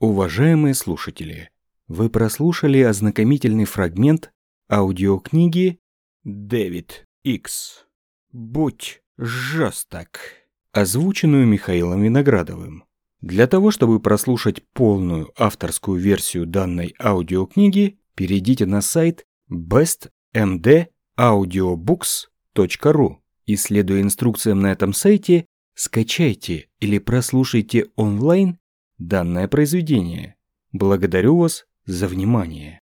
Уважаемые слушатели, вы прослушали ознакомительный фрагмент аудиокниги «Дэвид Икс. Будь жесток», озвученную Михаилом Виноградовым. Для того, чтобы прослушать полную авторскую версию данной аудиокниги, перейдите на сайт bestmdaudiobooks.ru и, следуя инструкциям на этом сайте, скачайте или прослушайте онлайн данное произведение. Благодарю вас за внимание.